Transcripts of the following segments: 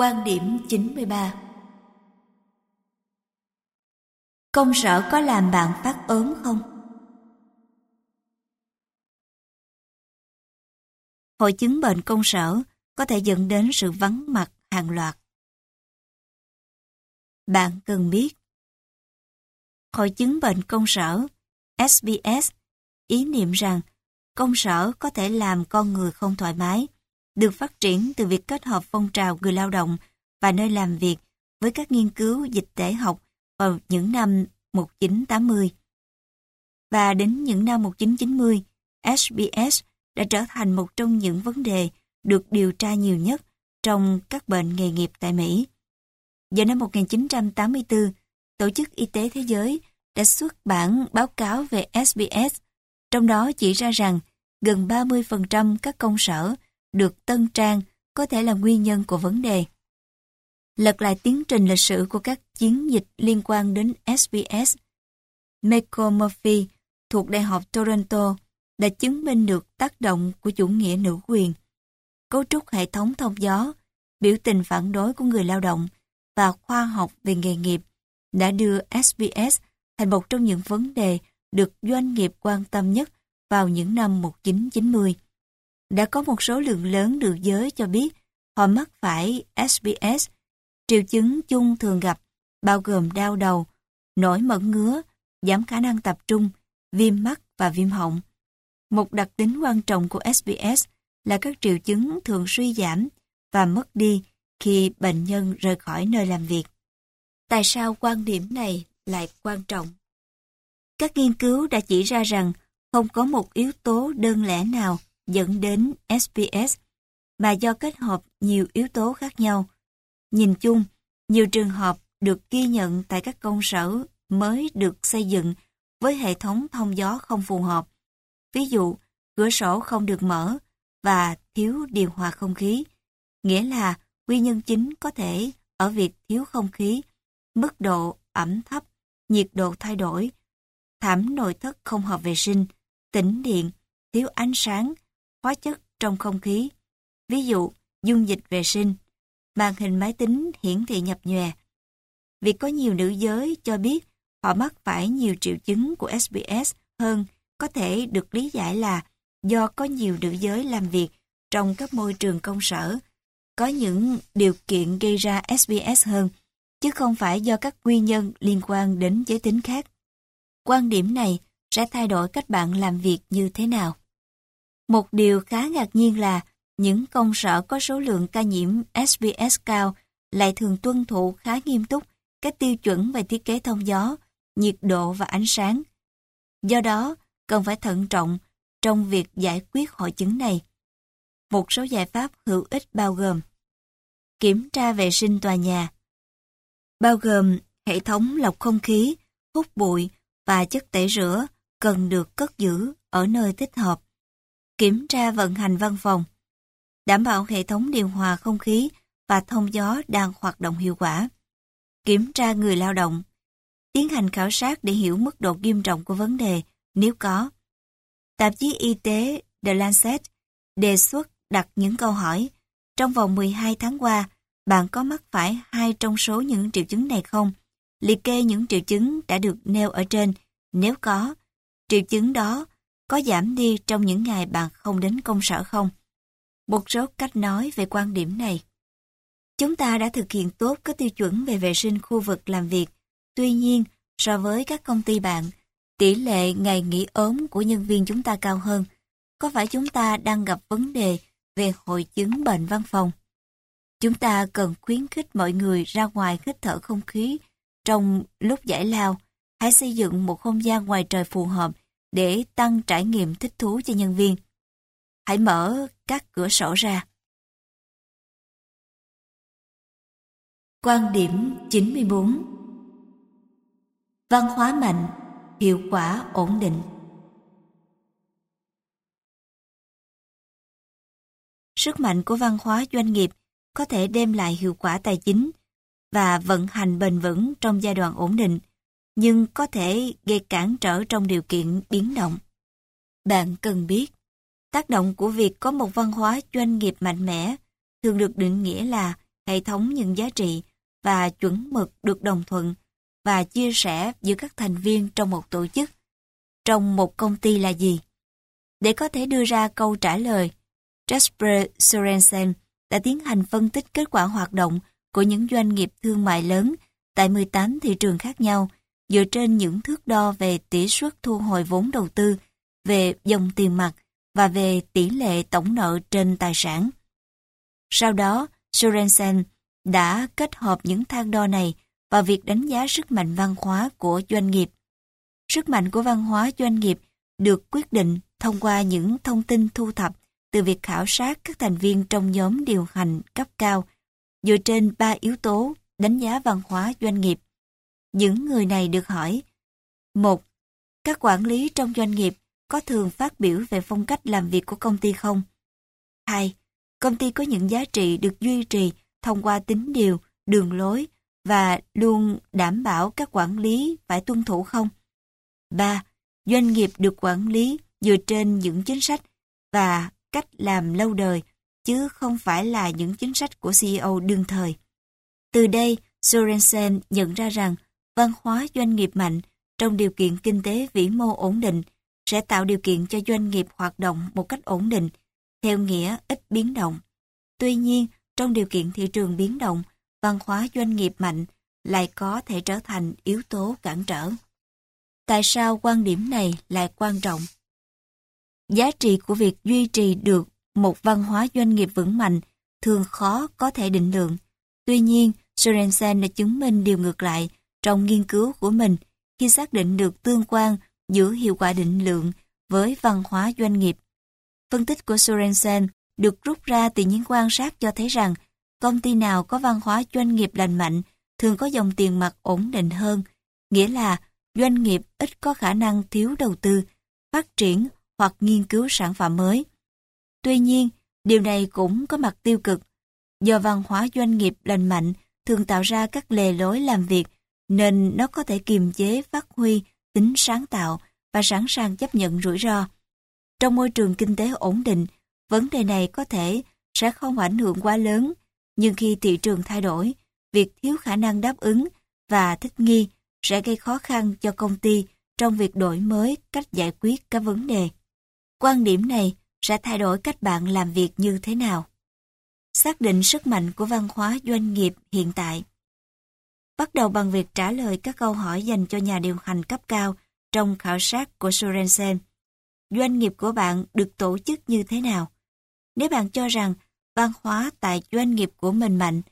Quan điểm 93 Công sở có làm bạn phát ốm không? Hội chứng bệnh công sở có thể dẫn đến sự vắng mặt hàng loạt. Bạn cần biết Hội chứng bệnh công sở SBS ý niệm rằng công sở có thể làm con người không thoải mái được phát triển từ việc kết hợp phong trào người lao động và nơi làm việc với các nghiên cứu dịch tễ học vào những năm 1980. Và đến những năm 1990, SBS đã trở thành một trong những vấn đề được điều tra nhiều nhất trong các bệnh nghề nghiệp tại Mỹ. Vào năm 1984, Tổ chức Y tế Thế giới đã xuất bản báo cáo về SBS, trong đó chỉ ra rằng gần 30% các công sở được tân trang có thể là nguyên nhân của vấn đề. Lật lại tiến trình lịch sử của các chiến dịch liên quan đến SBS. Michael Murphy thuộc Đại học Toronto đã chứng minh được tác động của chủ nghĩa nữ quyền, cấu trúc hệ thống thông gió, biểu tình phản đối của người lao động và khoa học về nghề nghiệp đã đưa SBS thành một trong những vấn đề được doanh nghiệp quan tâm nhất vào những năm 1990 đã có một số lượng lớn được giới cho biết họ mắc phải SBS. Triệu chứng chung thường gặp bao gồm đau đầu, nổi mẩn ngứa, giảm khả năng tập trung, viêm mắt và viêm họng. Một đặc tính quan trọng của SBS là các triệu chứng thường suy giảm và mất đi khi bệnh nhân rời khỏi nơi làm việc. Tại sao quan điểm này lại quan trọng? Các nghiên cứu đã chỉ ra rằng không có một yếu tố đơn lẻ nào dẫn đến SPS, mà do kết hợp nhiều yếu tố khác nhau. Nhìn chung, nhiều trường hợp được ghi nhận tại các công sở mới được xây dựng với hệ thống thông gió không phù hợp. Ví dụ, cửa sổ không được mở và thiếu điều hòa không khí, nghĩa là nguyên nhân chính có thể ở việc thiếu không khí, mức độ ẩm thấp, nhiệt độ thay đổi, thảm nội thất không hợp vệ sinh, tĩnh điện, thiếu ánh sáng, hóa chất trong không khí. Ví dụ, dung dịch vệ sinh, màn hình máy tính hiển thị nhập nhòe. Việc có nhiều nữ giới cho biết họ mắc phải nhiều triệu chứng của SBS hơn có thể được lý giải là do có nhiều nữ giới làm việc trong các môi trường công sở, có những điều kiện gây ra SBS hơn, chứ không phải do các nguyên nhân liên quan đến giới tính khác. Quan điểm này sẽ thay đổi cách bạn làm việc như thế nào. Một điều khá ngạc nhiên là những công sở có số lượng ca nhiễm SBS cao lại thường tuân thủ khá nghiêm túc các tiêu chuẩn về thiết kế thông gió, nhiệt độ và ánh sáng. Do đó, cần phải thận trọng trong việc giải quyết hội chứng này. Một số giải pháp hữu ích bao gồm Kiểm tra vệ sinh tòa nhà Bao gồm hệ thống lọc không khí, hút bụi và chất tẩy rửa cần được cất giữ ở nơi thích hợp kiểm tra vận hành văn phòng, đảm bảo hệ thống điều hòa không khí và thông gió đang hoạt động hiệu quả, kiểm tra người lao động, tiến hành khảo sát để hiểu mức độ nghiêm trọng của vấn đề nếu có. Tạp chí y tế The Lancet đề xuất đặt những câu hỏi trong vòng 12 tháng qua bạn có mắc phải hai trong số những triệu chứng này không? Liệt kê những triệu chứng đã được nêu ở trên. Nếu có, triệu chứng đó có giảm đi trong những ngày bạn không đến công sở không? Một số cách nói về quan điểm này. Chúng ta đã thực hiện tốt các tiêu chuẩn về vệ sinh khu vực làm việc. Tuy nhiên, so với các công ty bạn, tỷ lệ ngày nghỉ ốm của nhân viên chúng ta cao hơn. Có phải chúng ta đang gặp vấn đề về hội chứng bệnh văn phòng? Chúng ta cần khuyến khích mọi người ra ngoài hít thở không khí trong lúc giải lao. Hãy xây dựng một không gian ngoài trời phù hợp để tăng trải nghiệm thích thú cho nhân viên. Hãy mở các cửa sổ ra. Quan điểm 94 Văn hóa mạnh, hiệu quả ổn định Sức mạnh của văn hóa doanh nghiệp có thể đem lại hiệu quả tài chính và vận hành bền vững trong giai đoạn ổn định nhưng có thể gây cản trở trong điều kiện biến động. Bạn cần biết, tác động của việc có một văn hóa doanh nghiệp mạnh mẽ thường được định nghĩa là hệ thống những giá trị và chuẩn mực được đồng thuận và chia sẻ giữa các thành viên trong một tổ chức, trong một công ty là gì? Để có thể đưa ra câu trả lời, Jasper Sorensen đã tiến hành phân tích kết quả hoạt động của những doanh nghiệp thương mại lớn tại 18 thị trường khác nhau dựa trên những thước đo về tỷ suất thu hồi vốn đầu tư, về dòng tiền mặt và về tỷ lệ tổng nợ trên tài sản. Sau đó, Sorensen đã kết hợp những thang đo này vào việc đánh giá sức mạnh văn hóa của doanh nghiệp. Sức mạnh của văn hóa doanh nghiệp được quyết định thông qua những thông tin thu thập từ việc khảo sát các thành viên trong nhóm điều hành cấp cao dựa trên ba yếu tố đánh giá văn hóa doanh nghiệp. Những người này được hỏi một Các quản lý trong doanh nghiệp có thường phát biểu về phong cách làm việc của công ty không? 2. Công ty có những giá trị được duy trì thông qua tính điều, đường lối và luôn đảm bảo các quản lý phải tuân thủ không? 3. Doanh nghiệp được quản lý dựa trên những chính sách và cách làm lâu đời, chứ không phải là những chính sách của CEO đương thời. Từ đây, Sorensen nhận ra rằng văn hóa doanh nghiệp mạnh trong điều kiện kinh tế vĩ mô ổn định sẽ tạo điều kiện cho doanh nghiệp hoạt động một cách ổn định, theo nghĩa ít biến động. Tuy nhiên, trong điều kiện thị trường biến động, văn hóa doanh nghiệp mạnh lại có thể trở thành yếu tố cản trở. Tại sao quan điểm này lại quan trọng? Giá trị của việc duy trì được một văn hóa doanh nghiệp vững mạnh thường khó có thể định lượng. Tuy nhiên, Sorensen đã chứng minh điều ngược lại trong nghiên cứu của mình khi xác định được tương quan giữa hiệu quả định lượng với văn hóa doanh nghiệp. Phân tích của Sorensen được rút ra từ những quan sát cho thấy rằng công ty nào có văn hóa doanh nghiệp lành mạnh thường có dòng tiền mặt ổn định hơn, nghĩa là doanh nghiệp ít có khả năng thiếu đầu tư, phát triển hoặc nghiên cứu sản phẩm mới. Tuy nhiên, điều này cũng có mặt tiêu cực. Do văn hóa doanh nghiệp lành mạnh thường tạo ra các lề lối làm việc nên nó có thể kiềm chế phát huy tính sáng tạo và sẵn sàng chấp nhận rủi ro. Trong môi trường kinh tế ổn định, vấn đề này có thể sẽ không ảnh hưởng quá lớn, nhưng khi thị trường thay đổi, việc thiếu khả năng đáp ứng và thích nghi sẽ gây khó khăn cho công ty trong việc đổi mới cách giải quyết các vấn đề. Quan điểm này sẽ thay đổi cách bạn làm việc như thế nào. Xác định sức mạnh của văn hóa doanh nghiệp hiện tại. Bắt đầu bằng việc trả lời các câu hỏi dành cho nhà điều hành cấp cao trong khảo sát của Sorensen. Doanh nghiệp của bạn được tổ chức như thế nào? Nếu bạn cho rằng văn hóa tại doanh nghiệp của mình mạnh,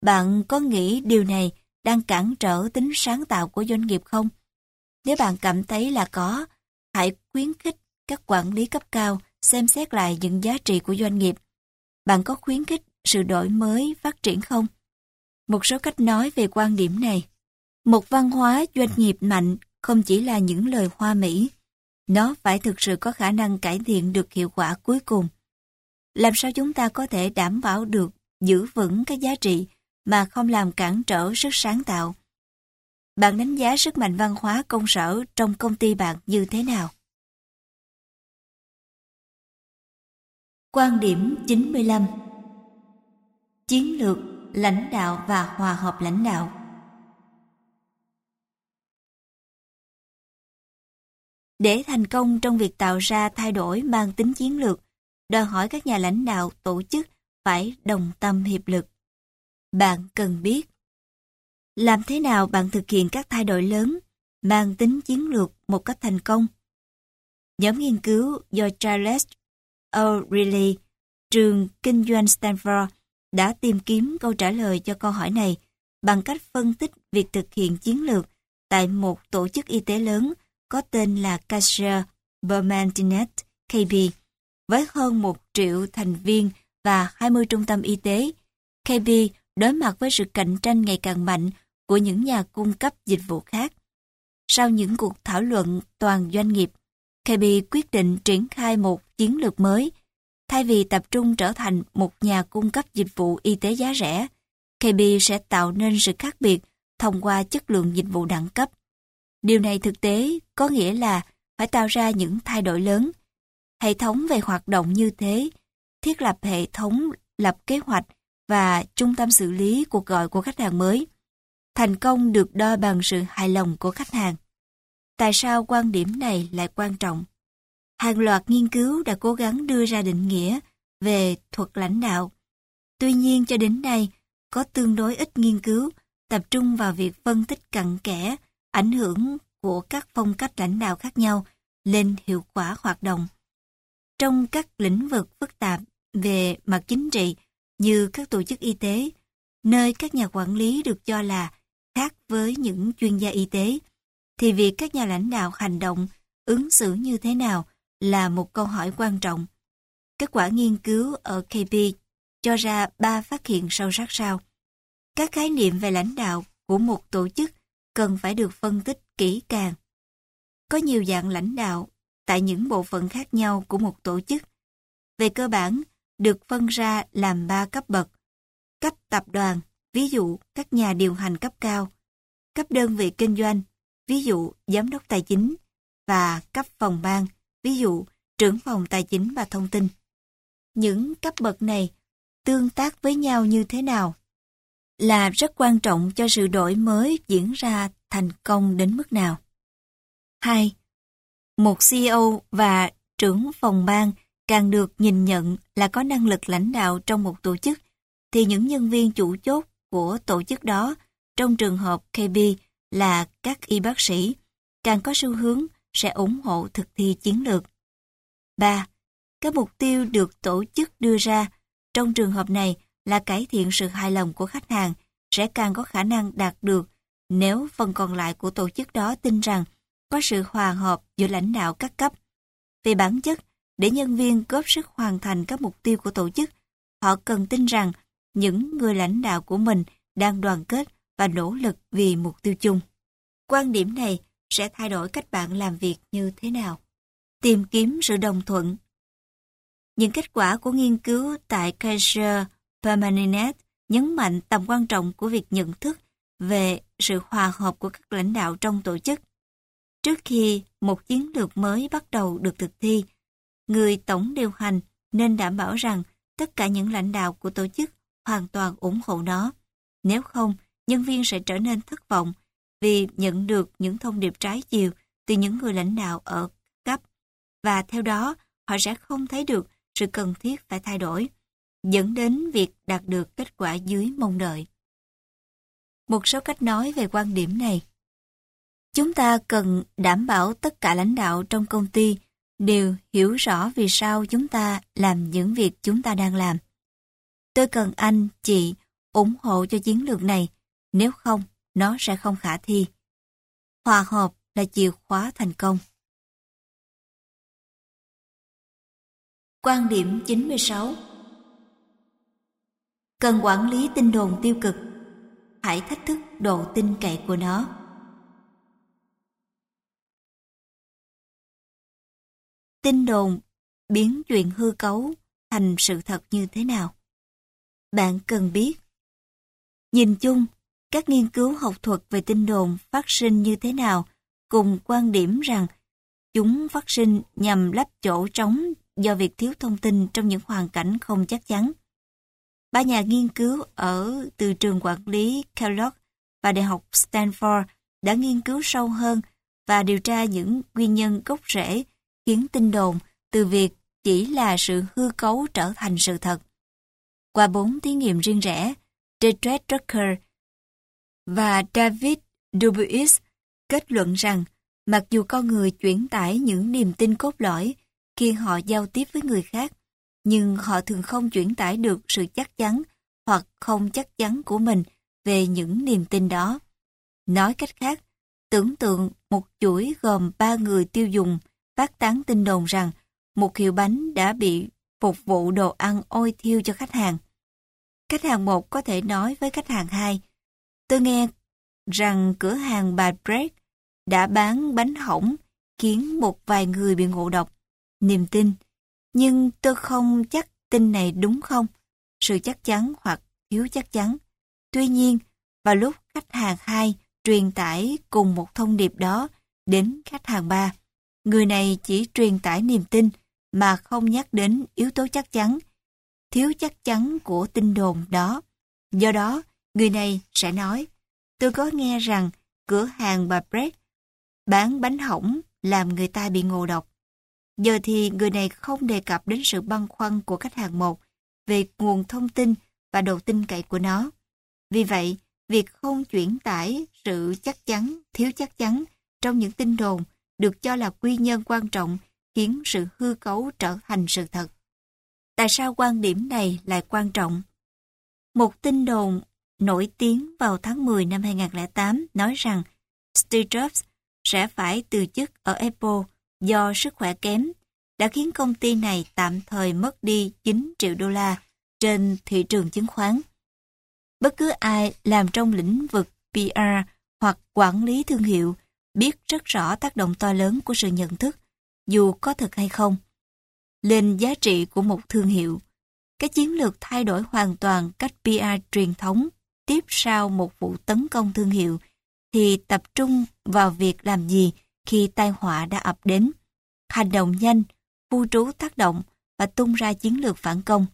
bạn có nghĩ điều này đang cản trở tính sáng tạo của doanh nghiệp không? Nếu bạn cảm thấy là có, hãy khuyến khích các quản lý cấp cao xem xét lại những giá trị của doanh nghiệp. Bạn có khuyến khích sự đổi mới, phát triển không? Một số cách nói về quan điểm này. Một văn hóa doanh nghiệp mạnh không chỉ là những lời hoa mỹ, nó phải thực sự có khả năng cải thiện được hiệu quả cuối cùng. Làm sao chúng ta có thể đảm bảo được giữ vững các giá trị mà không làm cản trở sức sáng tạo? Bạn đánh giá sức mạnh văn hóa công sở trong công ty bạn như thế nào? Quan điểm 95 Chiến lược, lãnh đạo và hòa hợp lãnh đạo Để thành công trong việc tạo ra thay đổi mang tính chiến lược, đòi hỏi các nhà lãnh đạo tổ chức phải đồng tâm hiệp lực. Bạn cần biết làm thế nào bạn thực hiện các thay đổi lớn mang tính chiến lược một cách thành công. Nhóm nghiên cứu do Charles O'Reilly, trường kinh doanh Stanford, đã tìm kiếm câu trả lời cho câu hỏi này bằng cách phân tích việc thực hiện chiến lược tại một tổ chức y tế lớn có tên là Kaiser Permanente KB. Với hơn 1 triệu thành viên và 20 trung tâm y tế, KB đối mặt với sự cạnh tranh ngày càng mạnh của những nhà cung cấp dịch vụ khác. Sau những cuộc thảo luận toàn doanh nghiệp, KB quyết định triển khai một chiến lược mới. Thay vì tập trung trở thành một nhà cung cấp dịch vụ y tế giá rẻ, KB sẽ tạo nên sự khác biệt thông qua chất lượng dịch vụ đẳng cấp. Điều này thực tế có nghĩa là phải tạo ra những thay đổi lớn. Hệ thống về hoạt động như thế, thiết lập hệ thống lập kế hoạch và trung tâm xử lý cuộc gọi của khách hàng mới. Thành công được đo bằng sự hài lòng của khách hàng. Tại sao quan điểm này lại quan trọng? Hàng loạt nghiên cứu đã cố gắng đưa ra định nghĩa về thuật lãnh đạo. Tuy nhiên cho đến nay, có tương đối ít nghiên cứu tập trung vào việc phân tích cặn kẽ ảnh hưởng của các phong cách lãnh đạo khác nhau lên hiệu quả hoạt động. Trong các lĩnh vực phức tạp về mặt chính trị như các tổ chức y tế, nơi các nhà quản lý được cho là khác với những chuyên gia y tế, thì việc các nhà lãnh đạo hành động, ứng xử như thế nào là một câu hỏi quan trọng. Kết quả nghiên cứu ở KB cho ra ba phát hiện sâu sắc sau. Các khái niệm về lãnh đạo của một tổ chức cần phải được phân tích kỹ càng. Có nhiều dạng lãnh đạo tại những bộ phận khác nhau của một tổ chức. Về cơ bản, được phân ra làm ba cấp bậc. Cấp tập đoàn, ví dụ các nhà điều hành cấp cao. Cấp đơn vị kinh doanh, ví dụ giám đốc tài chính. Và cấp phòng ban, ví dụ trưởng phòng tài chính và thông tin. Những cấp bậc này tương tác với nhau như thế nào là rất quan trọng cho sự đổi mới diễn ra thành công đến mức nào. 2. Một CEO và trưởng phòng ban càng được nhìn nhận là có năng lực lãnh đạo trong một tổ chức, thì những nhân viên chủ chốt của tổ chức đó, trong trường hợp KB là các y bác sĩ, càng có xu hướng sẽ ủng hộ thực thi chiến lược. 3. Các mục tiêu được tổ chức đưa ra trong trường hợp này là cải thiện sự hài lòng của khách hàng sẽ càng có khả năng đạt được nếu phần còn lại của tổ chức đó tin rằng có sự hòa hợp giữa lãnh đạo các cấp. Về bản chất, để nhân viên góp sức hoàn thành các mục tiêu của tổ chức, họ cần tin rằng những người lãnh đạo của mình đang đoàn kết và nỗ lực vì mục tiêu chung. Quan điểm này sẽ thay đổi cách bạn làm việc như thế nào. Tìm kiếm sự đồng thuận Những kết quả của nghiên cứu tại Kaiser Permanente nhấn mạnh tầm quan trọng của việc nhận thức về sự hòa hợp của các lãnh đạo trong tổ chức. Trước khi một chiến lược mới bắt đầu được thực thi, người tổng điều hành nên đảm bảo rằng tất cả những lãnh đạo của tổ chức hoàn toàn ủng hộ nó. Nếu không, nhân viên sẽ trở nên thất vọng vì nhận được những thông điệp trái chiều từ những người lãnh đạo ở cấp và theo đó họ sẽ không thấy được sự cần thiết phải thay đổi, dẫn đến việc đạt được kết quả dưới mong đợi. Một số cách nói về quan điểm này Chúng ta cần đảm bảo tất cả lãnh đạo trong công ty đều hiểu rõ vì sao chúng ta làm những việc chúng ta đang làm. Tôi cần anh, chị ủng hộ cho chiến lược này, nếu không, nó sẽ không khả thi. Hòa hợp là chìa khóa thành công. Quan điểm 96 Cần quản lý tin đồn tiêu cực. Hãy thách thức độ tin cậy của nó. tin đồn biến chuyện hư cấu thành sự thật như thế nào. Bạn cần biết. Nhìn chung, các nghiên cứu học thuật về tin đồn phát sinh như thế nào cùng quan điểm rằng chúng phát sinh nhằm lấp chỗ trống do việc thiếu thông tin trong những hoàn cảnh không chắc chắn. Ba nhà nghiên cứu ở từ trường quản lý Kellogg và Đại học Stanford đã nghiên cứu sâu hơn và điều tra những nguyên nhân gốc rễ khiến tin đồn từ việc chỉ là sự hư cấu trở thành sự thật. Qua bốn thí nghiệm riêng rẽ, Detroit Drucker và David Dubuis kết luận rằng mặc dù con người chuyển tải những niềm tin cốt lõi khi họ giao tiếp với người khác, nhưng họ thường không chuyển tải được sự chắc chắn hoặc không chắc chắn của mình về những niềm tin đó. Nói cách khác, tưởng tượng một chuỗi gồm ba người tiêu dùng phát tán tin đồn rằng một hiệu bánh đã bị phục vụ đồ ăn ôi thiêu cho khách hàng. Khách hàng một có thể nói với khách hàng hai, tôi nghe rằng cửa hàng bà Brett đã bán bánh hỏng khiến một vài người bị ngộ độc. Niềm tin, nhưng tôi không chắc tin này đúng không? Sự chắc chắn hoặc thiếu chắc chắn. Tuy nhiên, vào lúc khách hàng hai truyền tải cùng một thông điệp đó đến khách hàng ba, Người này chỉ truyền tải niềm tin mà không nhắc đến yếu tố chắc chắn, thiếu chắc chắn của tin đồn đó. Do đó, người này sẽ nói, tôi có nghe rằng cửa hàng bà Brett bán bánh hỏng làm người ta bị ngộ độc. Giờ thì người này không đề cập đến sự băn khoăn của khách hàng một về nguồn thông tin và độ tin cậy của nó. Vì vậy, việc không chuyển tải sự chắc chắn, thiếu chắc chắn trong những tin đồn được cho là quy nhân quan trọng khiến sự hư cấu trở thành sự thật. Tại sao quan điểm này lại quan trọng? Một tin đồn nổi tiếng vào tháng 10 năm 2008 nói rằng Steve Jobs sẽ phải từ chức ở Apple do sức khỏe kém đã khiến công ty này tạm thời mất đi 9 triệu đô la trên thị trường chứng khoán. Bất cứ ai làm trong lĩnh vực PR hoặc quản lý thương hiệu biết rất rõ tác động to lớn của sự nhận thức, dù có thật hay không, lên giá trị của một thương hiệu. Cái chiến lược thay đổi hoàn toàn cách PR truyền thống tiếp sau một vụ tấn công thương hiệu thì tập trung vào việc làm gì khi tai họa đã ập đến. Hành động nhanh, phu trú tác động và tung ra chiến lược phản công.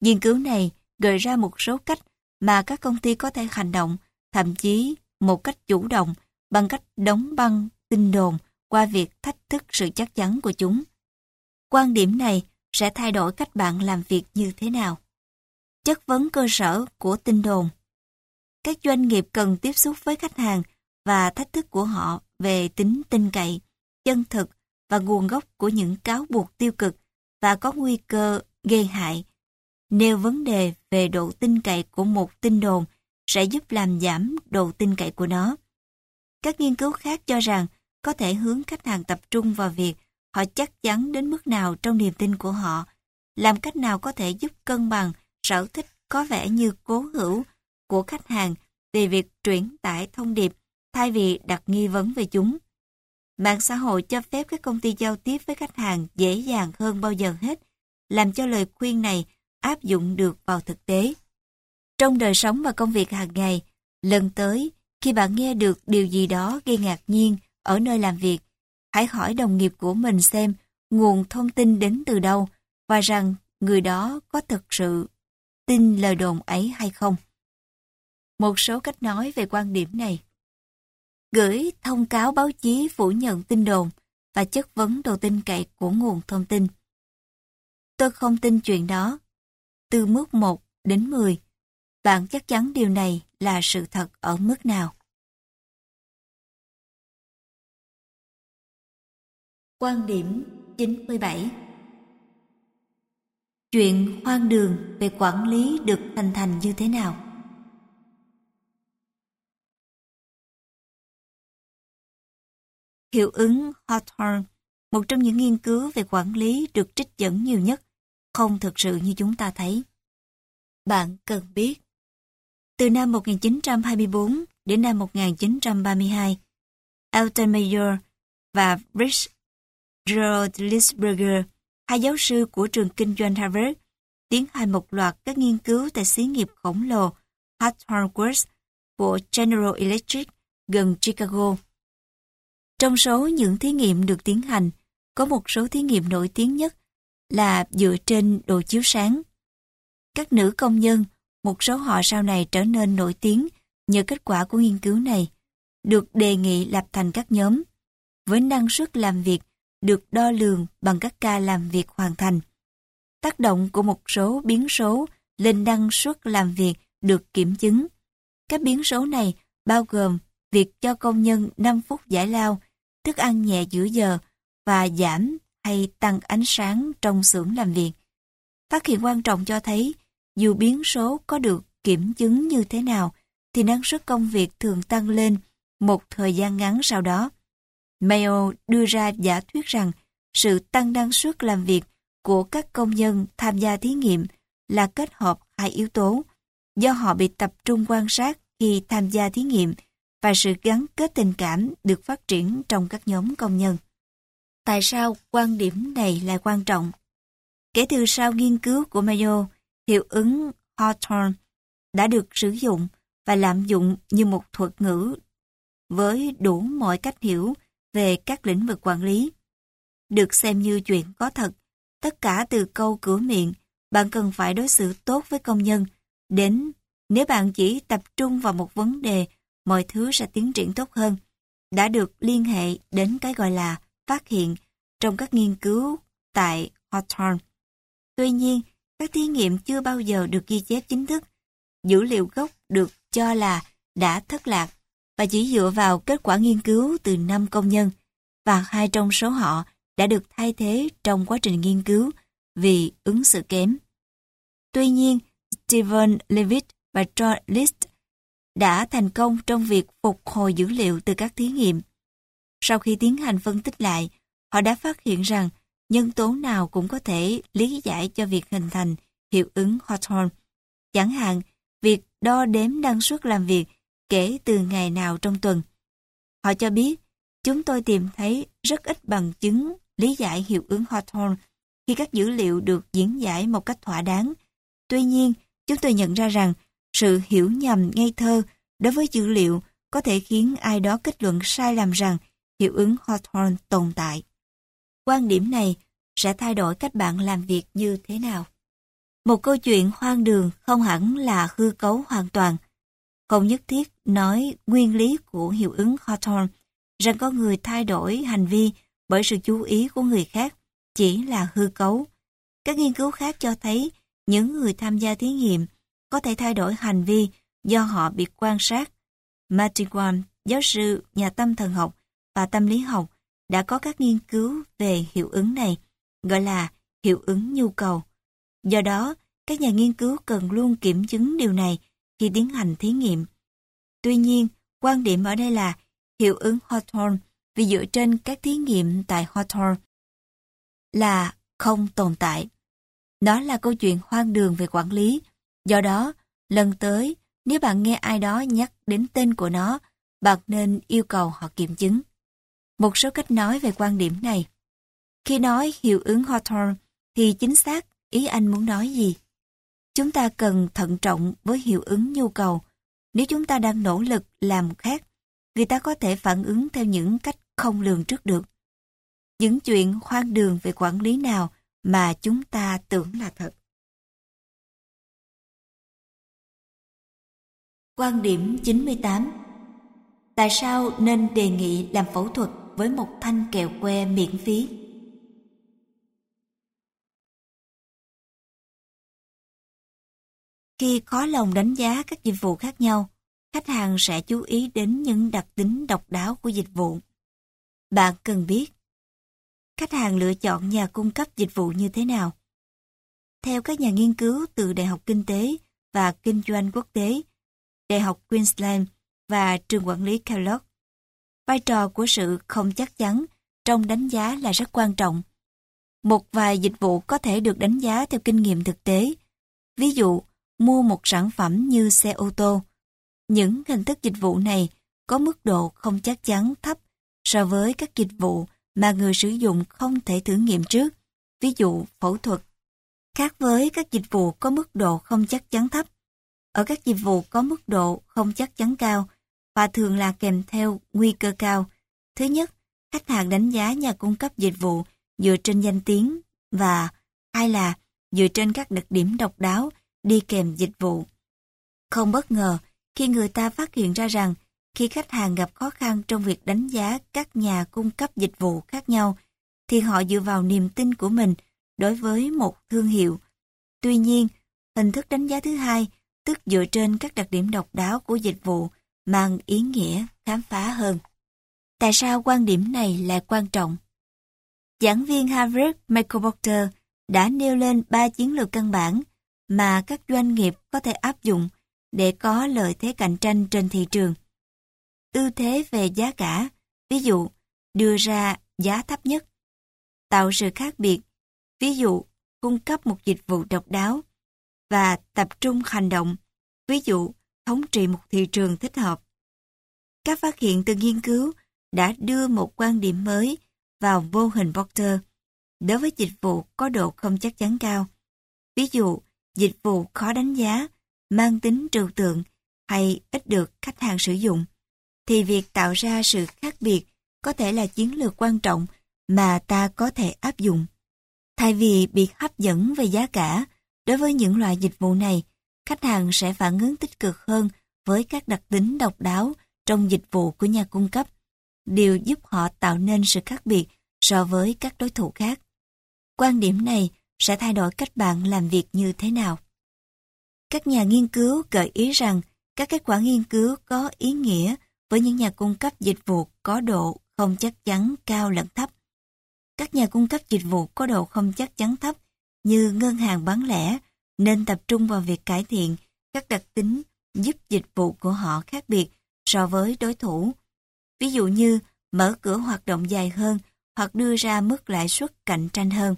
Nghiên cứu này gợi ra một số cách mà các công ty có thể hành động, thậm chí một cách chủ động bằng cách đóng băng tin đồn qua việc thách thức sự chắc chắn của chúng. Quan điểm này sẽ thay đổi cách bạn làm việc như thế nào. Chất vấn cơ sở của tin đồn các doanh nghiệp cần tiếp xúc với khách hàng và thách thức của họ về tính tin cậy, chân thực và nguồn gốc của những cáo buộc tiêu cực và có nguy cơ gây hại. Nêu vấn đề về độ tin cậy của một tin đồn sẽ giúp làm giảm độ tin cậy của nó. Các nghiên cứu khác cho rằng có thể hướng khách hàng tập trung vào việc họ chắc chắn đến mức nào trong niềm tin của họ, làm cách nào có thể giúp cân bằng sở thích có vẻ như cố hữu của khách hàng về việc truyền tải thông điệp thay vì đặt nghi vấn về chúng. Mạng xã hội cho phép các công ty giao tiếp với khách hàng dễ dàng hơn bao giờ hết, làm cho lời khuyên này áp dụng được vào thực tế. Trong đời sống và công việc hàng ngày, lần tới, khi bạn nghe được điều gì đó gây ngạc nhiên ở nơi làm việc, hãy hỏi đồng nghiệp của mình xem nguồn thông tin đến từ đâu và rằng người đó có thực sự tin lời đồn ấy hay không. Một số cách nói về quan điểm này gửi thông cáo báo chí phủ nhận tin đồn và chất vấn độ tin cậy của nguồn thông tin. Tôi không tin chuyện đó. Từ mức 1 đến 10, bạn chắc chắn điều này là sự thật ở mức nào? Quan điểm 97 Chuyện hoang đường về quản lý được thành thành như thế nào? Hiệu ứng Hawthorne, một trong những nghiên cứu về quản lý được trích dẫn nhiều nhất, không thực sự như chúng ta thấy. Bạn cần biết, từ năm 1924 đến năm 1932, Elton Mayer và Rich Rodlisberger, hai giáo sư của trường kinh doanh Harvard, tiến hành một loạt các nghiên cứu tại xí nghiệp khổng lồ Hawthorne Works của General Electric gần Chicago. Trong số những thí nghiệm được tiến hành, có một số thí nghiệm nổi tiếng nhất là dựa trên đồ chiếu sáng. Các nữ công nhân, một số họ sau này trở nên nổi tiếng nhờ kết quả của nghiên cứu này, được đề nghị lập thành các nhóm, với năng suất làm việc được đo lường bằng các ca làm việc hoàn thành. Tác động của một số biến số lên năng suất làm việc được kiểm chứng. Các biến số này bao gồm việc cho công nhân 5 phút giải lao thức ăn nhẹ giữa giờ và giảm hay tăng ánh sáng trong xưởng làm việc. Phát hiện quan trọng cho thấy, dù biến số có được kiểm chứng như thế nào, thì năng suất công việc thường tăng lên một thời gian ngắn sau đó. Mayo đưa ra giả thuyết rằng sự tăng năng suất làm việc của các công nhân tham gia thí nghiệm là kết hợp hai yếu tố, do họ bị tập trung quan sát khi tham gia thí nghiệm và sự gắn kết tình cảm được phát triển trong các nhóm công nhân. Tại sao quan điểm này lại quan trọng? Kể từ sau nghiên cứu của Mayo, hiệu ứng Hawthorne đã được sử dụng và lạm dụng như một thuật ngữ với đủ mọi cách hiểu về các lĩnh vực quản lý. Được xem như chuyện có thật, tất cả từ câu cửa miệng bạn cần phải đối xử tốt với công nhân. Đến nếu bạn chỉ tập trung vào một vấn đề, mọi thứ sẽ tiến triển tốt hơn. Đã được liên hệ đến cái gọi là phát hiện trong các nghiên cứu tại Hawthorne. Tuy nhiên, các thí nghiệm chưa bao giờ được ghi chép chính thức. Dữ liệu gốc được cho là đã thất lạc và chỉ dựa vào kết quả nghiên cứu từ 5 công nhân và hai trong số họ đã được thay thế trong quá trình nghiên cứu vì ứng xử kém. Tuy nhiên, Stephen Levitt và John List đã thành công trong việc phục hồi dữ liệu từ các thí nghiệm. Sau khi tiến hành phân tích lại, họ đã phát hiện rằng nhân tố nào cũng có thể lý giải cho việc hình thành hiệu ứng Hawthorne. Chẳng hạn, việc đo đếm năng suất làm việc kể từ ngày nào trong tuần. Họ cho biết, chúng tôi tìm thấy rất ít bằng chứng lý giải hiệu ứng Hawthorne khi các dữ liệu được diễn giải một cách thỏa đáng. Tuy nhiên, chúng tôi nhận ra rằng sự hiểu nhầm, ngây thơ đối với dữ liệu có thể khiến ai đó kết luận sai lầm rằng hiệu ứng Hawthorne tồn tại. Quan điểm này sẽ thay đổi cách bạn làm việc như thế nào. Một câu chuyện hoang đường không hẳn là hư cấu hoàn toàn. Không nhất thiết nói nguyên lý của hiệu ứng Hawthorne rằng có người thay đổi hành vi bởi sự chú ý của người khác chỉ là hư cấu. Các nghiên cứu khác cho thấy những người tham gia thí nghiệm có thể thay đổi hành vi do họ bị quan sát. Martin giáo sư nhà tâm thần học và tâm lý học, đã có các nghiên cứu về hiệu ứng này, gọi là hiệu ứng nhu cầu. Do đó, các nhà nghiên cứu cần luôn kiểm chứng điều này khi tiến hành thí nghiệm. Tuy nhiên, quan điểm ở đây là hiệu ứng Hawthorne vì dựa trên các thí nghiệm tại Hawthorne là không tồn tại. Đó là câu chuyện hoang đường về quản lý. Do đó, lần tới, nếu bạn nghe ai đó nhắc đến tên của nó, bạn nên yêu cầu họ kiểm chứng. Một số cách nói về quan điểm này. Khi nói hiệu ứng Hawthorne, thì chính xác ý anh muốn nói gì? Chúng ta cần thận trọng với hiệu ứng nhu cầu. Nếu chúng ta đang nỗ lực làm khác, người ta có thể phản ứng theo những cách không lường trước được. Những chuyện hoang đường về quản lý nào mà chúng ta tưởng là thật. Quan điểm 98 Tại sao nên đề nghị làm phẫu thuật với một thanh kẹo que miễn phí? Khi khó lòng đánh giá các dịch vụ khác nhau, khách hàng sẽ chú ý đến những đặc tính độc đáo của dịch vụ. Bạn cần biết khách hàng lựa chọn nhà cung cấp dịch vụ như thế nào. Theo các nhà nghiên cứu từ Đại học Kinh tế và Kinh doanh Quốc tế, Đại học Queensland và trường quản lý Kellogg, vai trò của sự không chắc chắn trong đánh giá là rất quan trọng. Một vài dịch vụ có thể được đánh giá theo kinh nghiệm thực tế. Ví dụ, mua một sản phẩm như xe ô tô. Những hình thức dịch vụ này có mức độ không chắc chắn thấp so với các dịch vụ mà người sử dụng không thể thử nghiệm trước, ví dụ phẫu thuật. Khác với các dịch vụ có mức độ không chắc chắn thấp, ở các dịch vụ có mức độ không chắc chắn cao và thường là kèm theo nguy cơ cao. Thứ nhất, khách hàng đánh giá nhà cung cấp dịch vụ dựa trên danh tiếng và hai là dựa trên các đặc điểm độc đáo đi kèm dịch vụ. Không bất ngờ khi người ta phát hiện ra rằng khi khách hàng gặp khó khăn trong việc đánh giá các nhà cung cấp dịch vụ khác nhau, thì họ dựa vào niềm tin của mình đối với một thương hiệu. Tuy nhiên, hình thức đánh giá thứ hai, tức dựa trên các đặc điểm độc đáo của dịch vụ, mang ý nghĩa khám phá hơn. Tại sao quan điểm này là quan trọng? Giảng viên Harvard Michael Porter đã nêu lên ba chiến lược căn bản mà các doanh nghiệp có thể áp dụng để có lợi thế cạnh tranh trên thị trường ưu thế về giá cả, ví dụ đưa ra giá thấp nhất, tạo sự khác biệt, ví dụ cung cấp một dịch vụ độc đáo, và tập trung hành động, ví dụ thống trị một thị trường thích hợp. Các phát hiện từ nghiên cứu đã đưa một quan điểm mới vào vô hình Porter đối với dịch vụ có độ không chắc chắn cao. Ví dụ, dịch vụ khó đánh giá, mang tính trừu tượng hay ít được khách hàng sử dụng thì việc tạo ra sự khác biệt có thể là chiến lược quan trọng mà ta có thể áp dụng. Thay vì bị hấp dẫn về giá cả, Đối với những loại dịch vụ này, khách hàng sẽ phản ứng tích cực hơn với các đặc tính độc đáo trong dịch vụ của nhà cung cấp, điều giúp họ tạo nên sự khác biệt so với các đối thủ khác. Quan điểm này sẽ thay đổi cách bạn làm việc như thế nào. Các nhà nghiên cứu gợi ý rằng các kết quả nghiên cứu có ý nghĩa với những nhà cung cấp dịch vụ có độ không chắc chắn cao lẫn thấp. Các nhà cung cấp dịch vụ có độ không chắc chắn thấp như ngân hàng bán lẻ nên tập trung vào việc cải thiện các đặc tính giúp dịch vụ của họ khác biệt so với đối thủ. Ví dụ như mở cửa hoạt động dài hơn hoặc đưa ra mức lãi suất cạnh tranh hơn.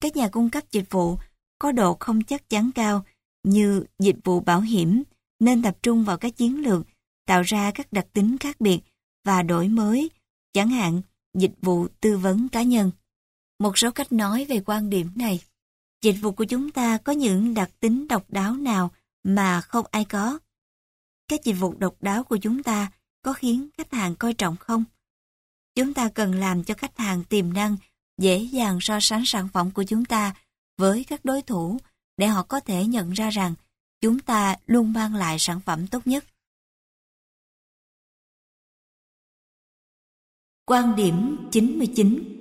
Các nhà cung cấp dịch vụ có độ không chắc chắn cao như dịch vụ bảo hiểm nên tập trung vào các chiến lược tạo ra các đặc tính khác biệt và đổi mới, chẳng hạn dịch vụ tư vấn cá nhân. Một số cách nói về quan điểm này. Dịch vụ của chúng ta có những đặc tính độc đáo nào mà không ai có? Các dịch vụ độc đáo của chúng ta có khiến khách hàng coi trọng không? Chúng ta cần làm cho khách hàng tiềm năng, dễ dàng so sánh sản phẩm của chúng ta với các đối thủ để họ có thể nhận ra rằng chúng ta luôn mang lại sản phẩm tốt nhất. Quan điểm 99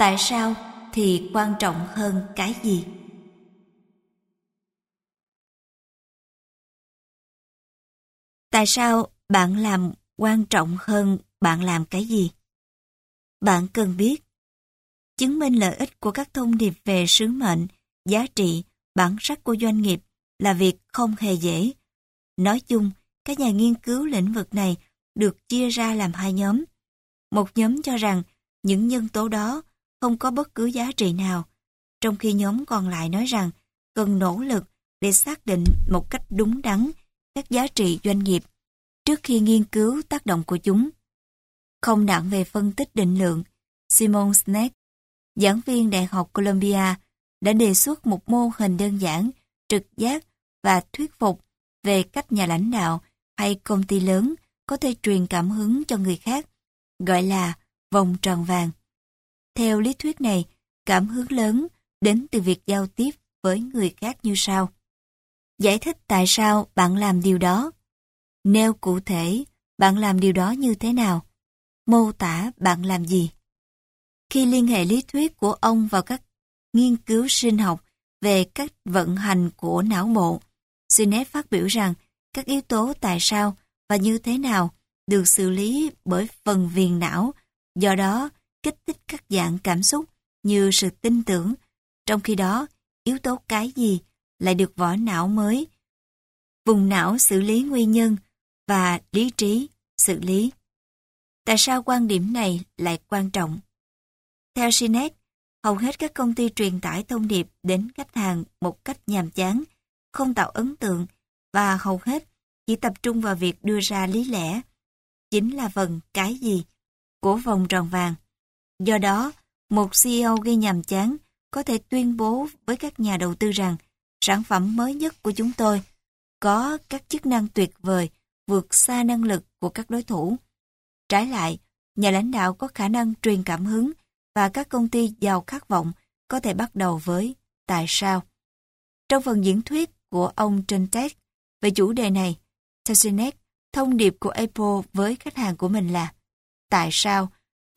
Tại sao thì quan trọng hơn cái gì? Tại sao bạn làm quan trọng hơn bạn làm cái gì? Bạn cần biết chứng minh lợi ích của các thông điệp về sứ mệnh, giá trị, bản sắc của doanh nghiệp là việc không hề dễ. Nói chung, các nhà nghiên cứu lĩnh vực này được chia ra làm hai nhóm. Một nhóm cho rằng những nhân tố đó không có bất cứ giá trị nào, trong khi nhóm còn lại nói rằng cần nỗ lực để xác định một cách đúng đắn các giá trị doanh nghiệp trước khi nghiên cứu tác động của chúng. Không nặng về phân tích định lượng, Simon Sinek, giảng viên Đại học Columbia, đã đề xuất một mô hình đơn giản, trực giác và thuyết phục về cách nhà lãnh đạo hay công ty lớn có thể truyền cảm hứng cho người khác, gọi là vòng tròn vàng. Theo lý thuyết này, cảm hứng lớn đến từ việc giao tiếp với người khác như sau. Giải thích tại sao bạn làm điều đó. Nêu cụ thể bạn làm điều đó như thế nào. Mô tả bạn làm gì. Khi liên hệ lý thuyết của ông vào các nghiên cứu sinh học về cách vận hành của não bộ, Sinet phát biểu rằng các yếu tố tại sao và như thế nào được xử lý bởi phần viền não, do đó kích thích các dạng cảm xúc như sự tin tưởng, trong khi đó yếu tố cái gì lại được vỏ não mới, vùng não xử lý nguyên nhân và lý trí xử lý. Tại sao quan điểm này lại quan trọng? Theo Sinet, hầu hết các công ty truyền tải thông điệp đến khách hàng một cách nhàm chán, không tạo ấn tượng và hầu hết chỉ tập trung vào việc đưa ra lý lẽ, chính là phần cái gì của vòng tròn vàng. Do đó, một CEO gây nhàm chán có thể tuyên bố với các nhà đầu tư rằng sản phẩm mới nhất của chúng tôi có các chức năng tuyệt vời vượt xa năng lực của các đối thủ. Trái lại, nhà lãnh đạo có khả năng truyền cảm hứng và các công ty giàu khát vọng có thể bắt đầu với tại sao. Trong phần diễn thuyết của ông trên TED về chủ đề này, Tessinet, thông điệp của Apple với khách hàng của mình là Tại sao?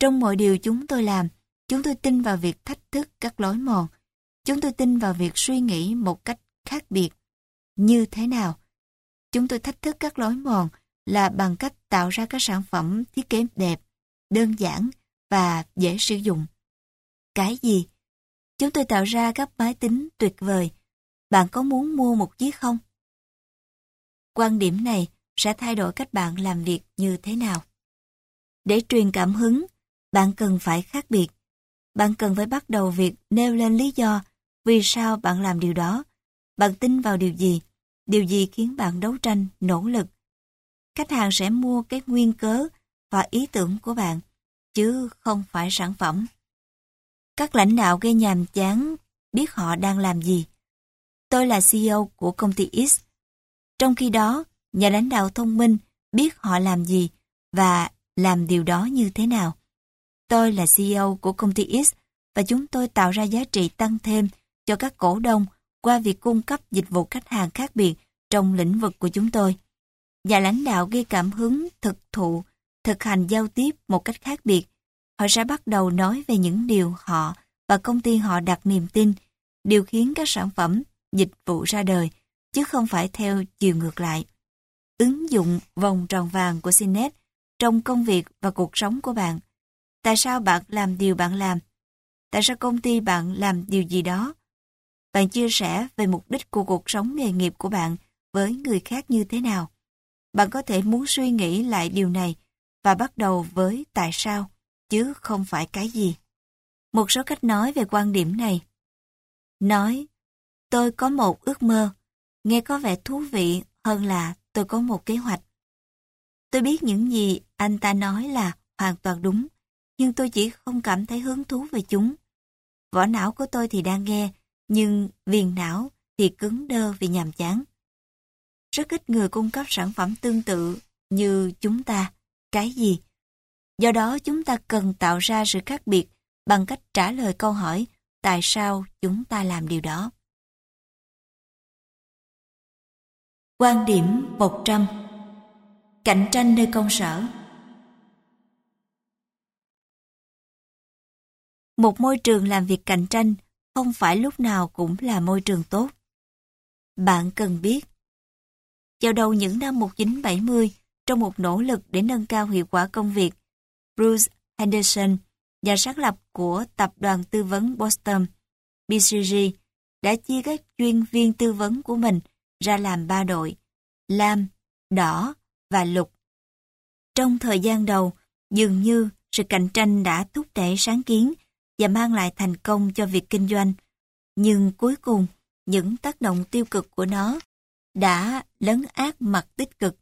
Trong mọi điều chúng tôi làm, chúng tôi tin vào việc thách thức các lối mòn. Chúng tôi tin vào việc suy nghĩ một cách khác biệt. Như thế nào? Chúng tôi thách thức các lối mòn là bằng cách tạo ra các sản phẩm thiết kế đẹp, đơn giản và dễ sử dụng. Cái gì? Chúng tôi tạo ra các máy tính tuyệt vời. Bạn có muốn mua một chiếc không? Quan điểm này sẽ thay đổi cách bạn làm việc như thế nào. Để truyền cảm hứng, bạn cần phải khác biệt. Bạn cần phải bắt đầu việc nêu lên lý do vì sao bạn làm điều đó. Bạn tin vào điều gì? Điều gì khiến bạn đấu tranh, nỗ lực? Khách hàng sẽ mua cái nguyên cớ và ý tưởng của bạn, chứ không phải sản phẩm. Các lãnh đạo gây nhàm chán biết họ đang làm gì. Tôi là CEO của công ty X. Trong khi đó, nhà lãnh đạo thông minh biết họ làm gì và làm điều đó như thế nào. Tôi là CEO của công ty X và chúng tôi tạo ra giá trị tăng thêm cho các cổ đông qua việc cung cấp dịch vụ khách hàng khác biệt trong lĩnh vực của chúng tôi. Nhà lãnh đạo gây cảm hứng thực thụ, thực hành giao tiếp một cách khác biệt. Họ sẽ bắt đầu nói về những điều họ và công ty họ đặt niềm tin, điều khiến các sản phẩm, dịch vụ ra đời, chứ không phải theo chiều ngược lại. Ứng dụng vòng tròn vàng của Sinet trong công việc và cuộc sống của bạn. Tại sao bạn làm điều bạn làm? Tại sao công ty bạn làm điều gì đó? Bạn chia sẻ về mục đích của cuộc sống nghề nghiệp của bạn với người khác như thế nào? Bạn có thể muốn suy nghĩ lại điều này và bắt đầu với tại sao, chứ không phải cái gì. Một số cách nói về quan điểm này. Nói, tôi có một ước mơ, nghe có vẻ thú vị hơn là tôi có một kế hoạch. Tôi biết những gì anh ta nói là hoàn toàn đúng, nhưng tôi chỉ không cảm thấy hứng thú về chúng. Vỏ não của tôi thì đang nghe, nhưng viền não thì cứng đơ vì nhàm chán. Rất ít người cung cấp sản phẩm tương tự như chúng ta. Cái gì? Do đó chúng ta cần tạo ra sự khác biệt bằng cách trả lời câu hỏi tại sao chúng ta làm điều đó. Quan điểm 100 Cạnh tranh nơi công sở Một môi trường làm việc cạnh tranh không phải lúc nào cũng là môi trường tốt. Bạn cần biết, vào đầu những năm 1970, trong một nỗ lực để nâng cao hiệu quả công việc, Bruce Henderson, nhà sáng lập của tập đoàn tư vấn Boston, BCG, đã chia các chuyên viên tư vấn của mình ra làm ba đội, lam, đỏ và lục. Trong thời gian đầu, dường như sự cạnh tranh đã thúc đẩy sáng kiến và mang lại thành công cho việc kinh doanh. Nhưng cuối cùng, những tác động tiêu cực của nó đã lấn át mặt tích cực.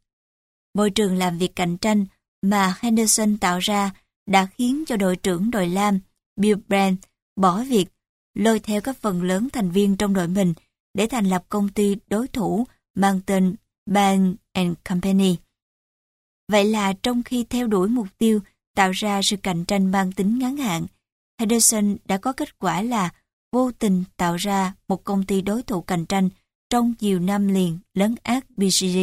Môi trường làm việc cạnh tranh mà Henderson tạo ra đã khiến cho đội trưởng đội Lam, Bill Brand, bỏ việc, lôi theo các phần lớn thành viên trong đội mình để thành lập công ty đối thủ mang tên Band and Company. Vậy là trong khi theo đuổi mục tiêu tạo ra sự cạnh tranh mang tính ngắn hạn, Henderson đã có kết quả là vô tình tạo ra một công ty đối thủ cạnh tranh trong nhiều năm liền lấn át BCG.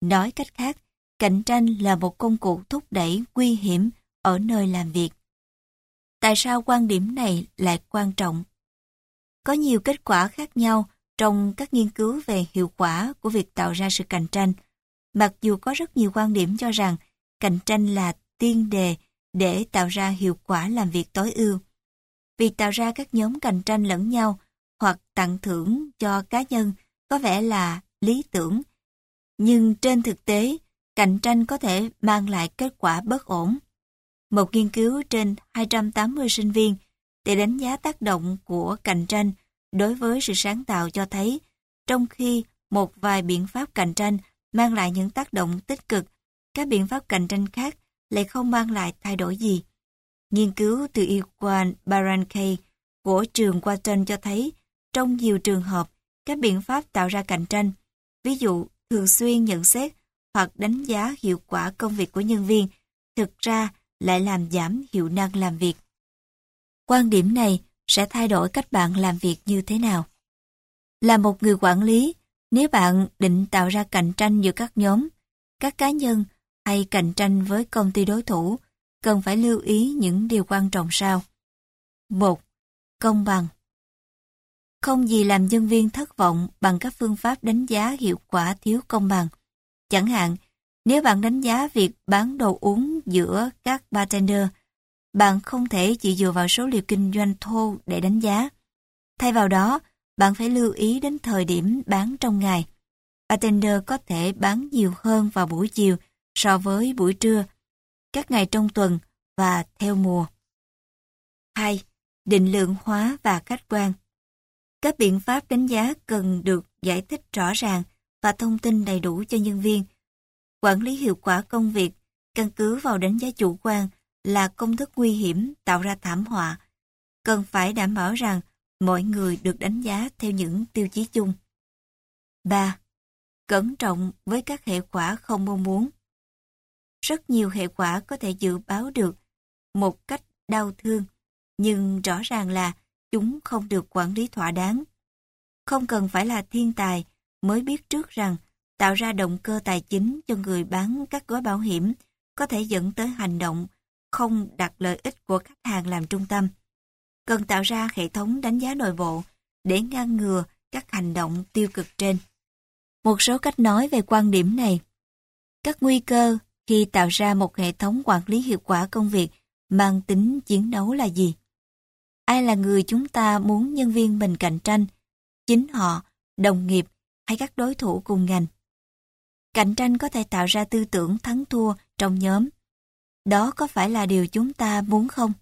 Nói cách khác, cạnh tranh là một công cụ thúc đẩy nguy hiểm ở nơi làm việc. Tại sao quan điểm này lại quan trọng? Có nhiều kết quả khác nhau trong các nghiên cứu về hiệu quả của việc tạo ra sự cạnh tranh, mặc dù có rất nhiều quan điểm cho rằng cạnh tranh là tiên đề để tạo ra hiệu quả làm việc tối ưu. Việc tạo ra các nhóm cạnh tranh lẫn nhau hoặc tặng thưởng cho cá nhân có vẻ là lý tưởng, nhưng trên thực tế, cạnh tranh có thể mang lại kết quả bất ổn. Một nghiên cứu trên 280 sinh viên để đánh giá tác động của cạnh tranh đối với sự sáng tạo cho thấy, trong khi một vài biện pháp cạnh tranh mang lại những tác động tích cực, các biện pháp cạnh tranh khác lại không mang lại thay đổi gì. Nghiên cứu từ Iwan Barankay của trường Wharton cho thấy, trong nhiều trường hợp, các biện pháp tạo ra cạnh tranh, ví dụ thường xuyên nhận xét hoặc đánh giá hiệu quả công việc của nhân viên, thực ra lại làm giảm hiệu năng làm việc. Quan điểm này sẽ thay đổi cách bạn làm việc như thế nào. Là một người quản lý, nếu bạn định tạo ra cạnh tranh giữa các nhóm, các cá nhân hay cạnh tranh với công ty đối thủ, cần phải lưu ý những điều quan trọng sau. 1. Công bằng Không gì làm nhân viên thất vọng bằng các phương pháp đánh giá hiệu quả thiếu công bằng. Chẳng hạn, nếu bạn đánh giá việc bán đồ uống giữa các bartender, bạn không thể chỉ dựa vào số liệu kinh doanh thô để đánh giá. Thay vào đó, bạn phải lưu ý đến thời điểm bán trong ngày. Bartender có thể bán nhiều hơn vào buổi chiều so với buổi trưa, các ngày trong tuần và theo mùa. 2. Định lượng hóa và khách quan Các biện pháp đánh giá cần được giải thích rõ ràng và thông tin đầy đủ cho nhân viên. Quản lý hiệu quả công việc căn cứ vào đánh giá chủ quan là công thức nguy hiểm tạo ra thảm họa. Cần phải đảm bảo rằng mọi người được đánh giá theo những tiêu chí chung. 3. Cẩn trọng với các hệ quả không mong muốn rất nhiều hệ quả có thể dự báo được một cách đau thương, nhưng rõ ràng là chúng không được quản lý thỏa đáng. không cần phải là thiên tài mới biết trước rằng tạo ra động cơ tài chính cho người bán các gói bảo hiểm có thể dẫn tới hành động không đặt lợi ích của khách hàng làm trung tâm. Cần tạo ra hệ thống đánh giá nội bộ để ngăn ngừa các hành động tiêu cực trên. Một số cách nói về quan điểm này. Các nguy cơ khi tạo ra một hệ thống quản lý hiệu quả công việc mang tính chiến đấu là gì? Ai là người chúng ta muốn nhân viên mình cạnh tranh? Chính họ, đồng nghiệp hay các đối thủ cùng ngành? Cạnh tranh có thể tạo ra tư tưởng thắng thua trong nhóm. Đó có phải là điều chúng ta muốn không?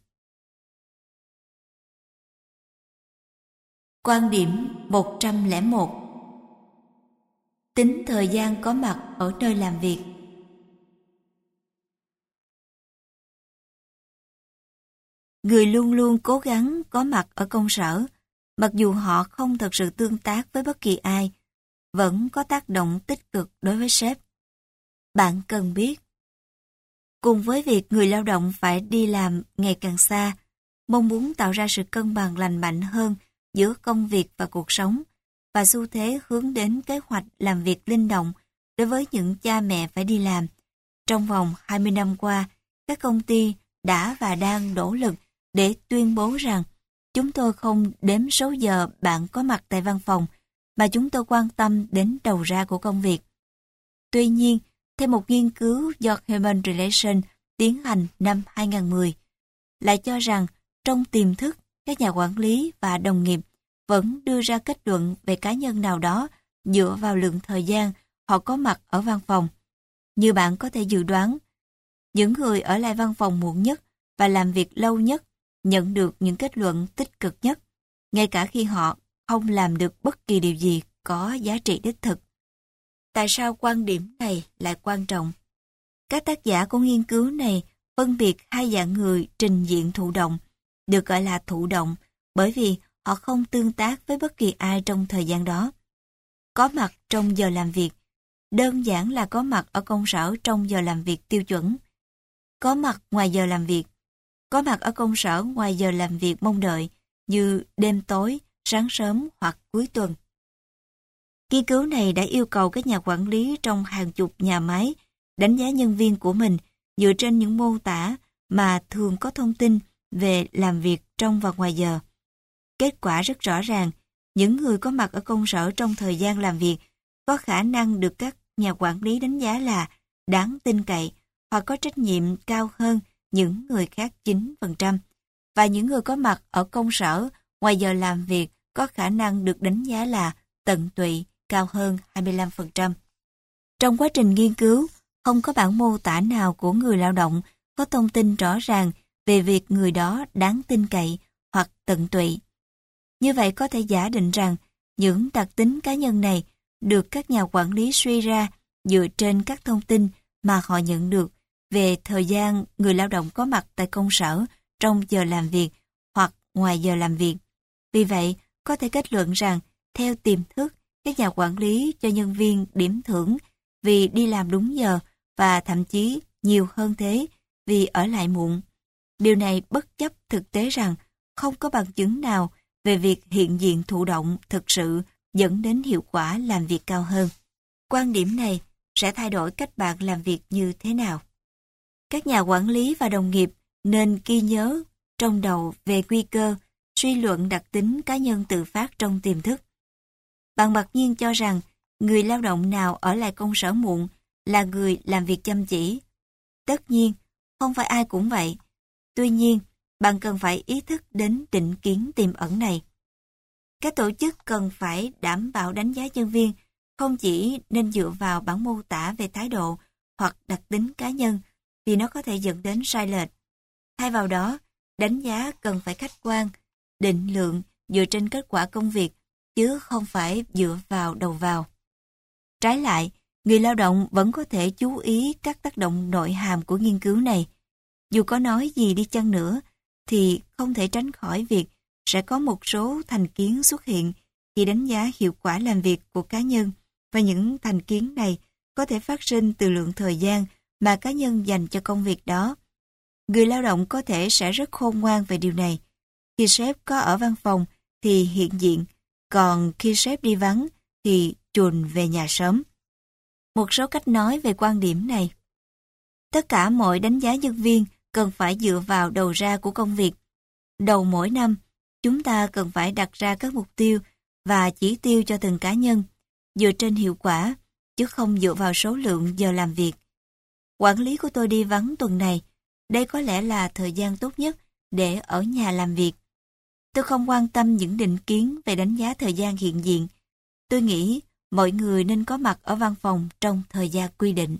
Quan điểm 101 Tính thời gian có mặt ở nơi làm việc Người luôn luôn cố gắng có mặt ở công sở, mặc dù họ không thật sự tương tác với bất kỳ ai, vẫn có tác động tích cực đối với sếp. Bạn cần biết. Cùng với việc người lao động phải đi làm ngày càng xa, mong muốn tạo ra sự cân bằng lành mạnh hơn giữa công việc và cuộc sống, và xu thế hướng đến kế hoạch làm việc linh động đối với những cha mẹ phải đi làm. Trong vòng 20 năm qua, các công ty đã và đang nỗ lực để tuyên bố rằng chúng tôi không đếm số giờ bạn có mặt tại văn phòng, mà chúng tôi quan tâm đến đầu ra của công việc. Tuy nhiên, theo một nghiên cứu do Human Relations tiến hành năm 2010, lại cho rằng trong tiềm thức, các nhà quản lý và đồng nghiệp vẫn đưa ra kết luận về cá nhân nào đó dựa vào lượng thời gian họ có mặt ở văn phòng. Như bạn có thể dự đoán, những người ở lại văn phòng muộn nhất và làm việc lâu nhất nhận được những kết luận tích cực nhất, ngay cả khi họ không làm được bất kỳ điều gì có giá trị đích thực. Tại sao quan điểm này lại quan trọng? Các tác giả của nghiên cứu này phân biệt hai dạng người trình diện thụ động, được gọi là thụ động bởi vì họ không tương tác với bất kỳ ai trong thời gian đó. Có mặt trong giờ làm việc, đơn giản là có mặt ở công sở trong giờ làm việc tiêu chuẩn. Có mặt ngoài giờ làm việc, có mặt ở công sở ngoài giờ làm việc mong đợi như đêm tối, sáng sớm hoặc cuối tuần. Nghiên cứu này đã yêu cầu các nhà quản lý trong hàng chục nhà máy đánh giá nhân viên của mình dựa trên những mô tả mà thường có thông tin về làm việc trong và ngoài giờ. Kết quả rất rõ ràng, những người có mặt ở công sở trong thời gian làm việc có khả năng được các nhà quản lý đánh giá là đáng tin cậy hoặc có trách nhiệm cao hơn những người khác 9%. Và những người có mặt ở công sở ngoài giờ làm việc có khả năng được đánh giá là tận tụy cao hơn 25%. Trong quá trình nghiên cứu, không có bản mô tả nào của người lao động có thông tin rõ ràng về việc người đó đáng tin cậy hoặc tận tụy. Như vậy có thể giả định rằng những đặc tính cá nhân này được các nhà quản lý suy ra dựa trên các thông tin mà họ nhận được về thời gian người lao động có mặt tại công sở trong giờ làm việc hoặc ngoài giờ làm việc. Vì vậy, có thể kết luận rằng, theo tiềm thức, các nhà quản lý cho nhân viên điểm thưởng vì đi làm đúng giờ và thậm chí nhiều hơn thế vì ở lại muộn. Điều này bất chấp thực tế rằng không có bằng chứng nào về việc hiện diện thụ động thực sự dẫn đến hiệu quả làm việc cao hơn. Quan điểm này sẽ thay đổi cách bạn làm việc như thế nào. Các nhà quản lý và đồng nghiệp nên ghi nhớ trong đầu về nguy cơ suy luận đặc tính cá nhân tự phát trong tiềm thức. Bạn mặc nhiên cho rằng người lao động nào ở lại công sở muộn là người làm việc chăm chỉ. Tất nhiên, không phải ai cũng vậy. Tuy nhiên, bạn cần phải ý thức đến định kiến tiềm ẩn này. Các tổ chức cần phải đảm bảo đánh giá nhân viên không chỉ nên dựa vào bản mô tả về thái độ hoặc đặc tính cá nhân vì nó có thể dẫn đến sai lệch. Thay vào đó, đánh giá cần phải khách quan, định lượng dựa trên kết quả công việc, chứ không phải dựa vào đầu vào. Trái lại, người lao động vẫn có thể chú ý các tác động nội hàm của nghiên cứu này. Dù có nói gì đi chăng nữa, thì không thể tránh khỏi việc sẽ có một số thành kiến xuất hiện khi đánh giá hiệu quả làm việc của cá nhân và những thành kiến này có thể phát sinh từ lượng thời gian mà cá nhân dành cho công việc đó. Người lao động có thể sẽ rất khôn ngoan về điều này. Khi sếp có ở văn phòng thì hiện diện, Còn khi sếp đi vắng thì chuồn về nhà sớm. Một số cách nói về quan điểm này. Tất cả mọi đánh giá nhân viên cần phải dựa vào đầu ra của công việc. Đầu mỗi năm, chúng ta cần phải đặt ra các mục tiêu và chỉ tiêu cho từng cá nhân, dựa trên hiệu quả, chứ không dựa vào số lượng giờ làm việc. Quản lý của tôi đi vắng tuần này, đây có lẽ là thời gian tốt nhất để ở nhà làm việc. Tôi không quan tâm những định kiến về đánh giá thời gian hiện diện. Tôi nghĩ mọi người nên có mặt ở văn phòng trong thời gian quy định.